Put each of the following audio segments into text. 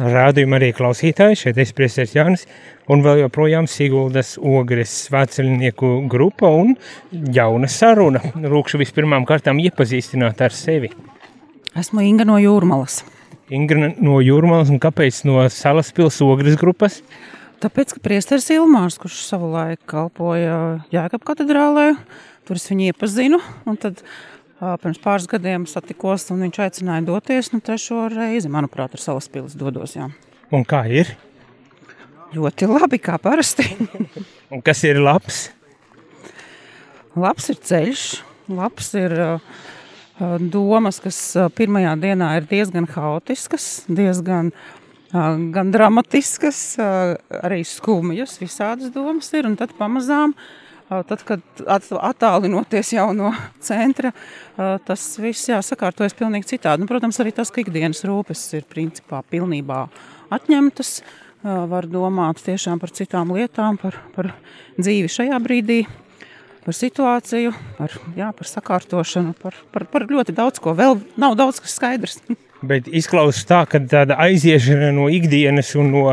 rādījuma arī klausītāji, šeit es priesteris Jānis, un vēl joprojām Siguldas ogres svētceļnieku grupa un jauna saruna. Lūkšu vispirmām kārtām iepazīstināt ar sevi. Esmu Inga no Jūrmalas. Inga no Jūrmalas un kāpēc no Salaspils ogres grupas? Tāpēc, ka priesteris Ilmārs, kurš savu laiku kalpoja Jēkab katedrālē, tur es viņu iepazinu, un tad pirms pāris gadiem satikos, un viņš aicināja doties. Nu, trešo reizi, manuprāt, ar savas pilsētas dodos. Jā. Un kā ir? Ļoti labi, kā parasti. un kas ir labs? Labs ir ceļš, labs ir domas, kas pirmajā dienā ir diezgan haotiskas, diezgan gan dramatiskas, arī skumjas, visādas domas ir, un tad pamazām uh, Tad, kad attālinoties jau no centra, tas viss jāsakārtojas pilnīgi citādi. Nu, protams, arī tas, ka ikdienas rūpes ir principā pilnībā atņemtas. Var domāt tiešām par citām lietām, par, par dzīvi šajā brīdī, par situāciju, par, jā, par sakārtošanu, par, par, par ļoti daudz ko. Vēl nav daudz kas skaidrs. Bet izklausās tā, ka tāda aiziešana no ikdienas un no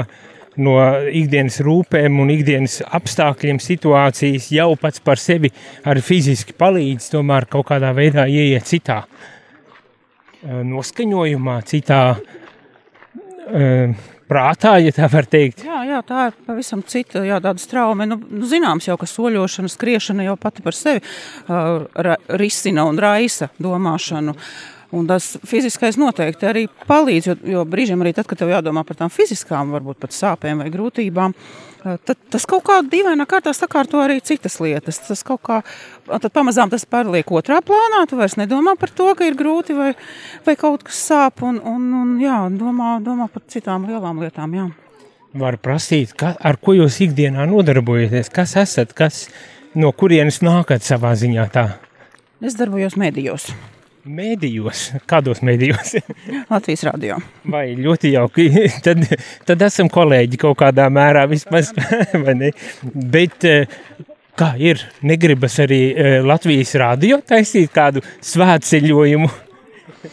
no ikdienas rūpēm un ikdienas apstākļiem, situācijas jau pats par sevi arī fiziski palīdz tomēr kaut kādā veidā ieiet citā eh, noskaņojumā, citā uh, prātā, ja tā var teikt. Jā, jā tā ir pavisam cita, jā, straume. Nu, nu, zināms jau, ka soļošana, skriešana jau pati par sevi uh, risina un raisa domāšanu. Uh, Un tas fiziskais noteikti arī palīdz, jo, jo brīžiem arī tad, kad tev jādomā par tām fiziskām, varbūt pat sāpēm vai grūtībām, eh, tad tas kaut kā dīvainā kārtā sakārto arī citas lietas. Tas kaut kā, tad pamazām tas pārliek otrā plānā, tu vairs nedomā par to, ka ir grūti vai, vai kaut kas sāp, un, un, un jā, domā, domā par citām lielām lietām, jā. Var prasīt, ka, ar ko jūs ikdienā nodarbojaties, kas esat, kas no kurienes nākat savā ziņā tā? Es darbojos medijos. Mēdījos, kādos mēdījos? Latvijas radio. Vai ļoti jauki. Tad, tad esam kolēģi kaut kādā mērā vismaz. Bet eh, kā ir? Negribas arī eh, Latvijas radio taisīt kādu svētceļojumu?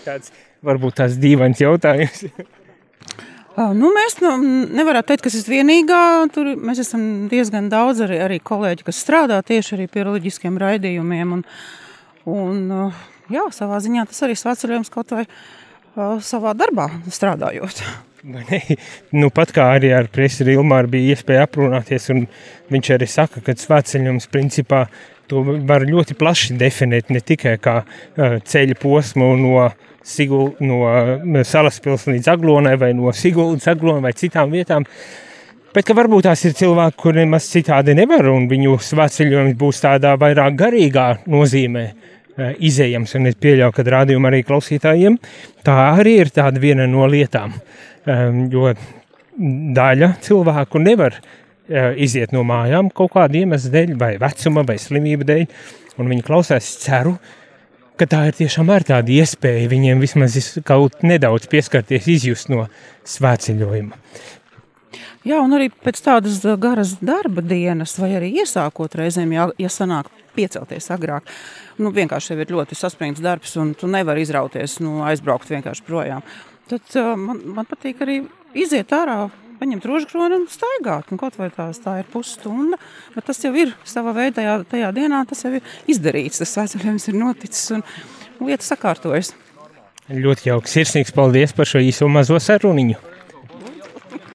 Tāds varbūt tās dīvains jautājums. Nu, mēs nu, nevaram teikt, ka tas ir vienīgā. Tur mēs esam diezgan daudz arī, arī kolēģi, kas strādā tieši arī pie reliģiskiem raidījumiem. Un, un, uh, jā, savā ziņā tas arī svētceļojums kaut vai uh, savā darbā strādājot. Nu, pat kā arī ar Priesteri Ilmāru bija iespēja aprunāties, un viņš arī saka, ka svētceļojums principā to var ļoti plaši definēt, ne tikai kā uh, ceļa posmu no Sigul, no Salaspils līdz Aglonai vai no Siguldas Aglonai vai citām vietām, Bet varbūt tās ir cilvēki, kuriem maz citādi nevar, un viņu svētceļojums būs tādā vairāk garīgā nozīmē. Eh, izējams, un es pieļauju, ka rādījuma arī klausītājiem tā arī ir viena no lietām, jo daļa cilvēku nevar eh, iziet no mājām kaut kāda iemesla dēļ, vai vecuma, vai slimība dēļ, un viņi klausās, ceru, tā ir tiešām ir tāda iespēja viņiem vismaz kaut nedaudz pieskarties, izjust no svētceļojuma. Jā, un arī pēc tādas garas darba dienas, vai arī iesākot reizēm, ja, ja sanāk piecelties agrāk, nu, vienkārši ir ļoti saspringts darbs, un tu nevari izrauties, nu, aizbraukt vienkārši projām. Tad uh, man, man patīk arī iziet ārā, paņemt rožkroni un staigāt. Un kaut vai tās, tā ir pusstunda, bet tas jau ir savā veidā, tajā, tajā dienā tas jau ir izdarīts. Tas svētceļojums ir noticis un lietas sakārtojas. Ļoti jauks. Sirsnīgs paldies par šo īso mazo saruniņu.